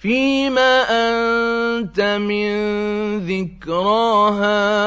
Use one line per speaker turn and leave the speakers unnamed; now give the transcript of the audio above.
فِيمَ أَنتَ مِن ذِكْرَاهَا.